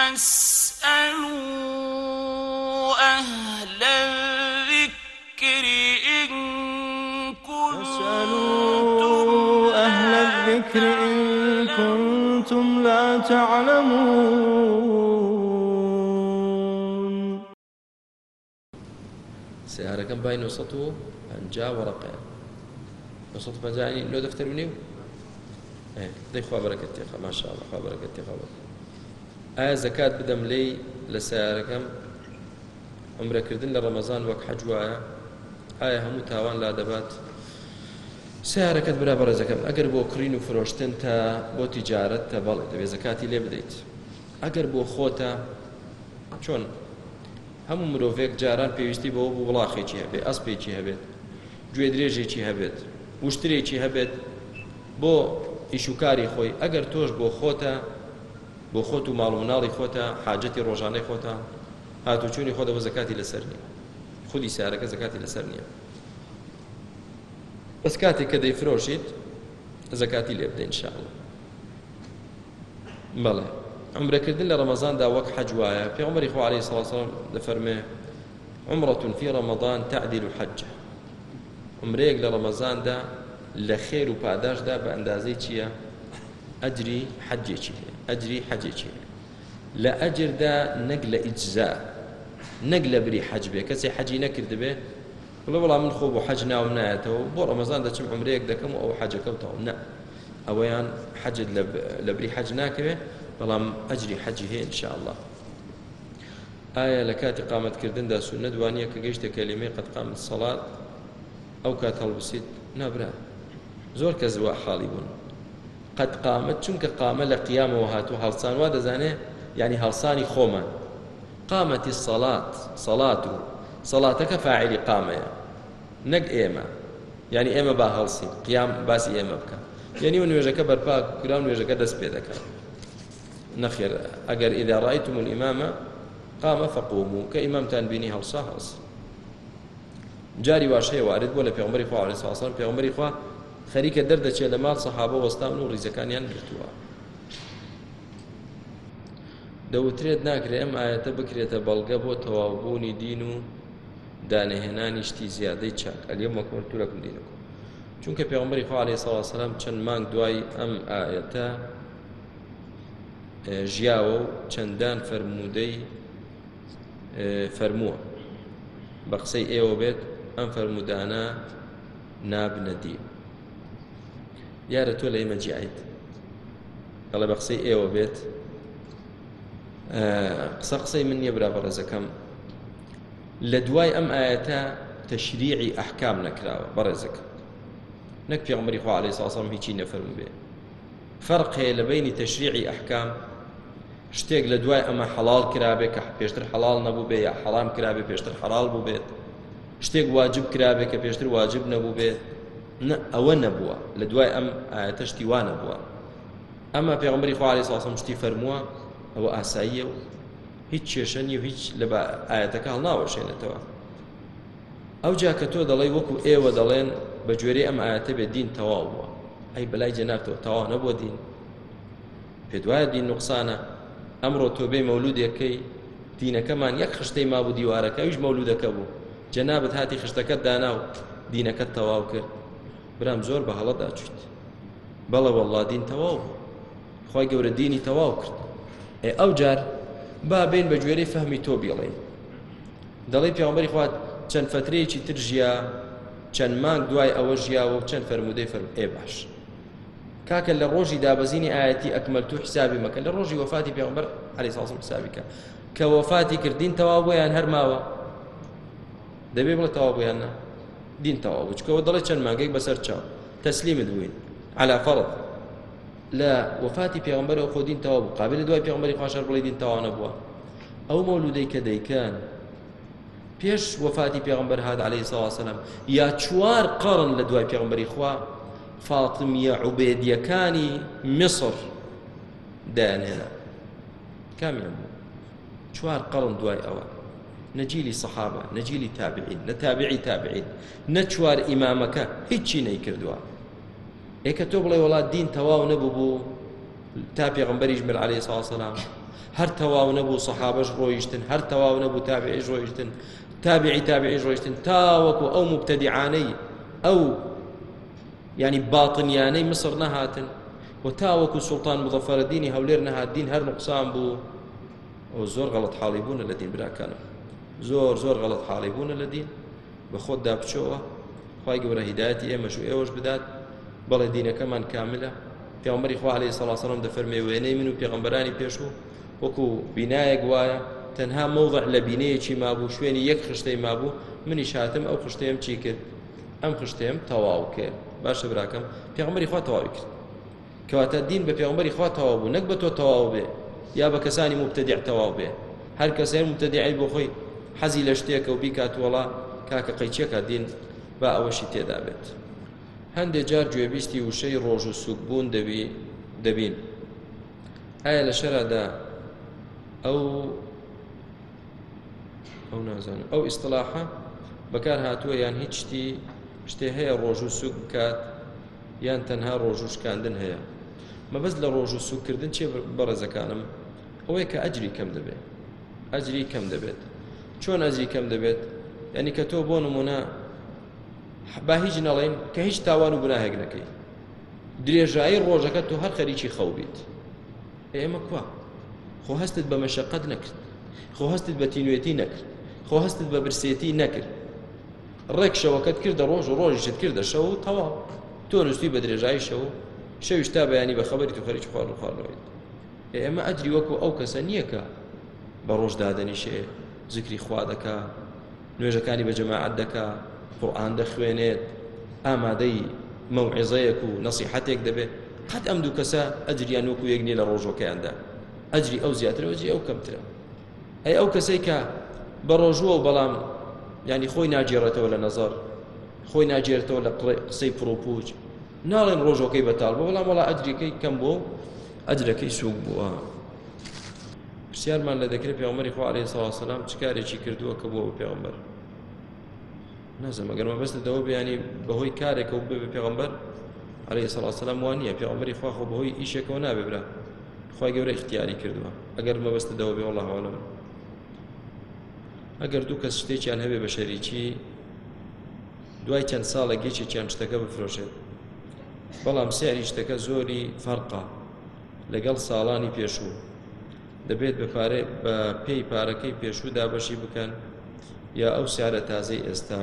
فاسألوا أهل الذكر إن كنتم أهل الذكر إن كنتم لا تعلمون. سيارەکەم بای 950 وەڕقەیە 950 لۆ دەفتەر و نێو دەی خوا بەرەکەت تێخە ماشاءڵە خوا بەرەکەت تێخە ئایا زەکات بدەم لی لە سیارەکەم عمرەکردن لە ڕەمەزان وەک حەج وایە. ئایا هەموو تاوان لا دەبات؟ سیارەکەت برا بەڕێزەکەم ئەگەر بۆ کڕین و فرۆشتن تا بۆ تیجارەت تا بەڵێ دەبێت زەکاتی لێ بدەیت. ئەگەر بۆ خۆتە چۆن؟ هەموو مرۆڤێک جاران پێویستی بەوە بوو وڵاخێکی هەبێت ئەسپێکی هەبێت گوێ درێژێکی هەبێت وشترێکی هەبێت بۆ ئیشوکاری خۆی. ئەگەر تۆش بۆ خۆتە بۆ خۆت و ماڵ و مناڵی خۆتە حاجەتی ڕۆژانەی خۆتە. هاتوچوونی خۆدە بە زەکاتی لەسەر نییە. خودی سیارەکە زەکاتی لەسەر نییە. بەس کاتێک کە دەیفرۆشیت زەکاتی لێ بدەین شاءڵ بەڵێ عمرەکردن لە ڕەمەزاندا وەک حەج وایە. پێغمبەری خوا عەلەیهی سڵاو سەلام دەفەرمێ عمرة في رمضان تعدل حجة عمرەیەک لە ڕەمەزاندا لە خێر و پاداشدا بە ئەندازەی چییە؟ ئەجری حەجێکی هەیە لە ئەجردا نەک لە ئیجزا نەک لە بری حەج بێ کەسێ حەجی نەکرد بێ بڵێ وەڵام من خۆ بۆ حەج ناوم نایەتەوە بۆ ڕەمەزان دەچم عمرەیەک دەکەم و ئەو حەجەکەوتەوە نە ئەوەیان حەجت لە بری حەج ناکەوێت بەڵام ئەجری حەجی هەیە انشاءله ئایا لە کاتی قامەتکردندا سونە دوانیە کە گەیشتە کەلیمەی قەت قامت سەڵات ئەو کات هەڵبسیت نابرا. زۆر کە زوە حاڵی بوون قەت قامت چونکە قامە لە قیامەوە هاتوو هەڵسان وا دەزانێ؟ ینی هەڵسانی خۆمان. قامەتی سەڵات سەڵات و سەڵاتەکە فاعلی قامەیە. نەک ئێمە. ینی ئێمە با هەڵسین. قیام باسی ئێمە بکە. یعنی و نوێژەکە بەرپا کرا نوێژەکە دەست پێ دەکات نەخێر. ئەگەر ئیدا ڕایتم الئیمامە قامە فەقوم کە ئیمامتان بینی هەڵسا هەڵس. جاری واشەیە وارد بۆ لە پێغمبەری خوا علیه السلام پێغمبەری خوا خەریکە دەردەچێت لە ماڵ سەحابە وەستان و ڕیزەکانیان گرتووە. دەوترێت ناکرێت ئەم ئاەتە بکرێتە بەڵگە بۆ تەواوبوونی دین و دانەهێنانی شتی زیادەی چاک. ئەلیە مەکۆرتورەکم دینەکە چونکە پێغمبەری خوا علیه السلام چەند مانگ دوای ئەم ئاەتە ژیاوە و چەندان فەرمودەی فەرمووە. بە قسەی ئێوە بێت ئەم فەرمودانە نابنەدی. یارە تۆ لە جیایت دەڵێ بە قسەی ئێوە بێت قسە قسەی من نییە برا بەڕێزەکەم لە دوای ئەم ئاەتە تەشریعی ئەحکام نەکراوە بەڕێزەکە نەک پێغمبەری خوا عەلەیهی سڵام هیچی نەفەرمو بێ فەرق هەیە لە بینی تەشریعی ئەحکام شتێک لە دوای ئەمە حەڵال کرابێ کە پێشتر حەڵال نەبوو بێ یا حەڵام کرابێ پێشتر حەڵال بوو بێت واجب کرابێ کە پێشتر واجب نەبوو بێت ئەوە نەبووە. لە دوای ئەم ئاەتەشتی وا نەبووە. ئەمە پێغمبەری خوالی ساسم شتی فەرمووە ئەوە ئاساییە و هیچ کێشەنی و هیچ لە ئاەتەکە هەڵ ناوەشێنێتەوە ئەو جا کە تۆ دەڵێ وەکو ئێوە دەڵێن بە گوێرەی ئەم ئاەتە بێت دین تەواو بووە. ئەی بەلای جەنابتەوە تەواو نەبووە دین. پێ دوایە دین نوقسانە. ئەمڕۆ تۆبێ مەولودێکەکەی دینەکەمان یەک خشتەی مابوو دیوارەکە ویش مەولودەکە بوو. جەنابەت هاتی خشتەکەت دانا و دینەکەت تەواو کرد. برام زۆر بە هەڵەدا چیت بەڵە وەڵا دین تەواو خی گەورە دینی تەواو کرد. ئێ ئەو جار با بین بە گوێرەی فەهمی تۆ بیڵێ. دەڵی پیامبەری خوات چەند فترەیەکی تر ژیا چەند مانگ دوای ئەوە ژیاوە و چەند فەرمودەی فەرم ئێ باش. کاکە لە ڕۆژی دابەزینی ئاەتی تو حسابی مەکە. لە ڕۆژی وفاتی پێغمبەر علی ساسم حسابیکە کە. وفاتی کردین تەواو بۆیان هەرماوە دەبێ بڵێ تەواو بۆیان دین تەواو بوو چکەوە دەڵێ چەند مانگەی بەسەر چاو؟ تەسلیمت على فرض. لە وفاتی پێغمبەرەوە خۆ دین تەواو بوو قابل دوای پێغمبەری خواشەر بڵێ دین تەواو نەبووە ئەو مەولودەی کە دەیکەن پێش وفاتی پێغمبەر هات عليه سلام یا چوار قڕن لە دوای پێغمبەری خوا. فاتمیە عوبێدیەکانی مصر. دایانهێنا کامیان بوو چوار قڕن دوای ئەوە نەجیلی سەحابە نەجیلی تابعین نەتابعی تابعین نەچوار ئیمامەکە هیچی نەیکردووە. ئێکە تۆ بڵێ وڵات دین تەواو نەبوو بوو تا پێغمبەریش مر عليه سڵ سلام هەر تەواو نەبوو سەحابەش ڕۆیشتن هەر تەواو نەبوو تابعیش ڕۆیشتن. تابعی تابعیش ڕۆیشتن. تاوەکو ئەو مبتەدیعانەی ئەو ینی باڵنیانەی مسر نەهاتن. و تاوەکو سوڵتان مظەفەرەدینی هەولێر نەهاتدین هەر نقصان بوو. ئەو زۆر غەڵت حاڵی بوون لە دین براکانم. زۆر زۆر غەڵت حاڵی بوون لە دین. بە خۆت دابچەوە خی گەورە هیداەتی ئێمەش و ئێوەش بدات بەڵێ دینەکەمان کاملە. پیامبەری خوا عليه سەڵاسەڵم دەفەرمێ وێنەی من و پێغمبەرانی پێشوو وەکو بینایەک وایە تەنها مەوضع لە بینەیەکی مابوو شوێنی یەک خشتەی مابوو منی شاتم ئەو خشتەیەم چی کرد؟ ئەم خشتەیەم تەواو کرد. باشە براکەم پێغمبەری خوا تەواوی کرد. کەواتە دین بە پێغمبەری خوا تەواو بوو نەک بە تۆ تەواو بێ یا بە کەسانی مبتدیع تەواو بێ. هەر کەسێر مبتدیعی بۆ خۆی حەزی لە شتێکە و بیکاتوەڵا کاکە قەیچێکە دین با ئەوەشی تێدا بێت. هەندێک جار گوێبیستی وشەی ڕۆژ و سوکبوون دەبی دەبین. ئایا لە شەردا ئەو ئەو نازانم. ئەو ئیسلاحە بەکار هاتووە یان هیچ شتی شتێ هەیە ڕۆژ و سوک بکات یان تەنها ڕۆژ و شکاندن هەیە. مەبەست لە ڕۆژ و سوکردن چێ بەڕێزەکانم ئەوەیە کە ئەجری کەم دەبێت ئەجری کەم دەبێت. چۆن ئەجری کەم دەبێت؟ ینی کە تۆ بۆ نمونە با هیچ نەڵێن کە هیچ تاوان و بناهێک نەکەی. درێژایی ڕۆژەکە تو هەر خەریکی خەو بیت. ئێمە کوا خۆ هەستت بە مەشقەت نەکرد. خۆ هەستت بە تینوێتی نەکرد. خۆ هەستت بە برسێتی نەکرد. ڕێک شەوەکەت کردە ڕۆژ و ڕۆژیشت کردە شەو و تەواو. تۆ نووسی بە درێژایی شەو شەویش تا بەیانی بە خەبەری تو خەریکی خوارد و خواردنەوەیت ئێمە ئەجری وەکو ئەو کەسە نییەکە بە ڕۆژ دادەنیشێ. زیکری خوا دەکا نوێژەکانی بە جەماعەت دەکا قورآان دەخوێنێت ئامادەی مەوعێزەیەک و نەسیحەتێک دەبێت قەت ئەم دوو کەسە ئەجریان وەکو یەکنی لە ڕۆژۆکەیاندا ئەجری ئەو زیاترەوەجی ئەو کەمترە. ئەی ئەو کەسەی کە بە ڕۆژووە و بەڵام ینی خۆی ناجێڕێتەوە لە نەزار خۆی ناجێرتەوە لە قسەی پرۆپوچ ناڵێن ڕۆژۆکەی بەتاڵ بۆ بەڵام وڵا ئەجریەکەی کەم بۆ ئەجرەکەی سووک بووە. پرسیارمان لە دەکرێت پێغمەری خوا عليه سلام چ کارێکی کردووە کە بۆ پێغمبەر؟ نازم ئەگەر مەبەستەوە بەیانی بەهۆی کارێکە و بێ پێغمبەر عليه سلام وانە پێغمبەری خوا خۆ بەهۆی ئیشێکەوە نابێبرا خی گەورە اختیاری کردووە. ئەگەر مەبەستەوە بێ وڵە هەوڵم ئەگەر دوو کەس شتێکیان هەبێ بە شەریکی دوای چەند ساڵە گێکی چیان شتەکە بفرۆشێت. بەڵام سیاری شتەکە زۆری فەرقا لەگەڵ ساڵانی پێشوو. دەبێت بە پارێ بە پێی پارەکەی پێشوو دابەشی بکەن یا ئەو سیارە تازەی ئێستا.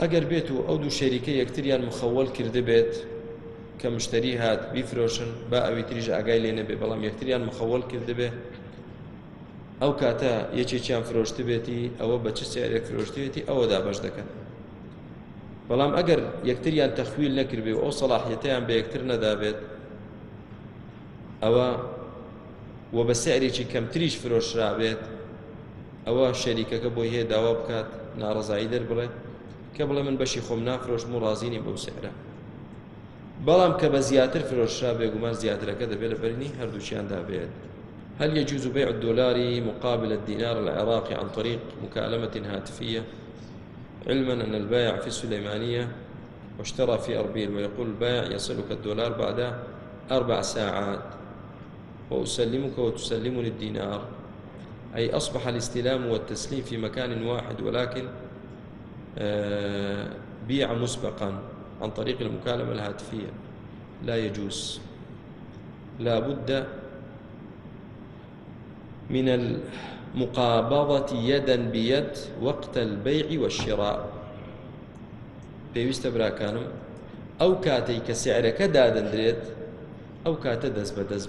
ئەگەر بێت و ئەو دوو شەریکە یەکتریان مخەوەل کرده بێت کە مشتری هات بیفرۆشن با ئەوی تریژ ئاگای لێ نەبێ بەڵام یەکتریان مخەوەل کرده بێ. ئەو کاتە یەکێکیان فرۆشت بێتی ئەوە بە چ سیارێک فرۆشتێتی ئەوە دابش دەکەن. بەڵام ئەگەر یەکتریان تەخویل نەکردبێ و ئەو سەلاحیەتیان بە یەکتر نەدابێت ئەوە و بە سعرێکی کەمتریش فرۆشرابێت ئەوە شەریکەکە بۆی هەیە داوا بکات ناڕزایی دەربڵێت کە بڵێ من بەشی خۆم نافرۆشم و ڕازینی بەو سعرە. بەڵام کە بە زیاتر فرۆشرا بێگومان زیاترەکە دەبێت لە بەرنی هەردووچیان دابێت. هل يجوز بيع الدولار مقابل الدينار العراقي عن طريق مكالمة هاتفية. علما أن البائع في السليمانية واشترى في أربيل ويقول البائع يصلك الدولار بعد أربع ساعات. وأسلمك وتسلمني الدينار أي أصبح الاستلام والتسليم في مكان واحد ولكن آه، بيع مسبقا عن طريق المكالمة الهاتفية. لا يجوز. لا بد من المقابضة يدا بيد وقت البيع والشراء. پێویستە براکانم ئەو کاتەی کە سیعرەکە دادەندرێت ئەو کاتە دەست بە دەست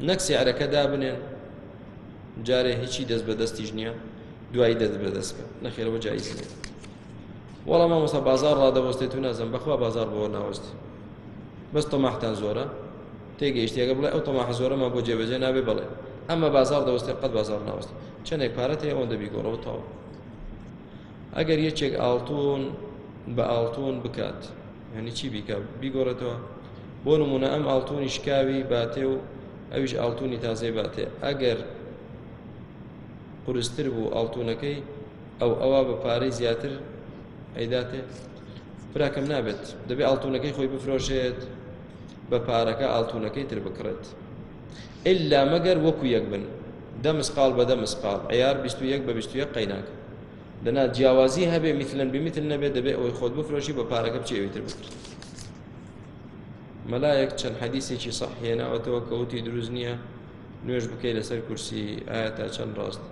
نەک سیعرەکە دابنێن. جارێ هیچی دەست بە دەستیش نییە. دوایی دەست بە دەستکە نەخێرەوە جایز نیە وەڵام مامۆستا بازار ڕادەوەستێت و نازم. بەخوا بازار بۆ ناوەستی. بەس تۆماحتان زۆرە. تێگەیشتێگە بڵێ ئەو تۆماح زۆرەمان بۆ جێبەجێ نابێ بڵێ. ئەمە بازار دەوەستێ قەت بازار ناوەست چەندێک پارەت هەیە ئەوەن دەبی گۆڕەوە تاوە ئەگەر یەکێک ئاڵتون بە ئاڵتون بکات. هەنی چی بیکە؟ بیگۆڕێتەوە. بۆ نمونە ئەم ئاڵتونی شکاوی باتێ و ئەویش ئاڵتونی تازەی باتێ. ئەگەر قورستر بوو ئاڵتونەکەی ئەو ئەوە بە پارەی زیاتر ئەیداتێ. براکەم نابێت. دەبێت ئاڵتونەکەی خۆی بفرۆشێت بە پارەکە ئاڵتونەکەی تر بکڕێت. إلا مەگەر وەکو یەک بن. دە مسقال بە دە مسقال عیار 21 بە 21 قەیناکە دەنا جیاوازی هەبێ میتلەن بمیتل نەبێت دەبێ ئەوەی خۆت بفرۆشی بە پارەکە بچێویتر بکرد مەلایەک چەند حەدیسێکی سەحێناوەتەوە کەوتی دروست نییە نوێژ بکەی لەسەر کورسی ئایا تا چەند ڕاست.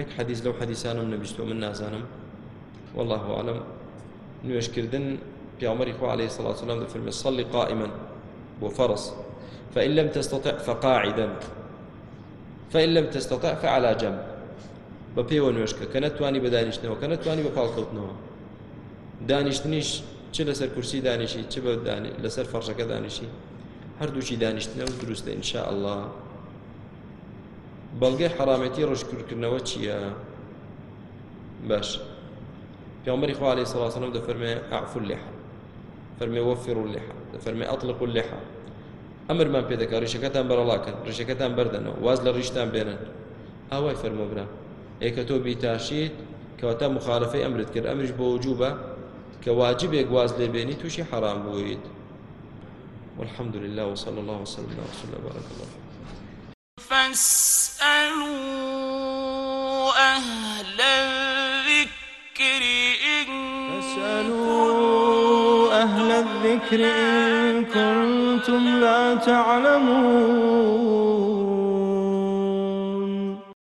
یەک حەدیث لەو حەدیسانم نەبیستۆ من نازانم. والله أعلم. نوێشکردن پیامەری خوا عليه الصلاة والسلام دەفرمێ صلي قائما بۆ فرس. فإن لم تستطع فقاعدا. فإن لم تستطع فعلى جنب. بە پێوە نوێشکە کە نەتوانی بە دانیشتنەوە کە نەتوانی چ لەسەر کورسی دانیشی چ بە لەسەر فەرشەکە دانیشی؟ هەردووچی دانیشتنەوە دروستە ئینشاء الله بەڵگەی حرامەتی ڕۆژکردکردنەوە چییە؟ باش. پیامبری خوا عليه الصلاة والسلام دەفەرمێ ئەعفو اللحى فەرمێ وەفروا اللحى دەفەرمێ ئەطلقوا اللحى ئەمرمان پێ دەکات ڕیشەکەتان بەرەڵاکەن ڕیشەکەتان بەردەنەوە واز لە ڕیشتان بێنن. ئاوای فەرمۆ برا ئێکە تۆ بیتاشیت کەواتە مخالفەی ئەمرت کرد. ئەمریش بۆ وجوبە کە واجبێک گواز لێبێنی تووشی حرام بوویت. والحمد لله وصلى الله وسلم على رسول الله بارك الله فاسألوا أهل الذكر إن فاسألوا أهل الذكر إن كنتم لا تعلمون.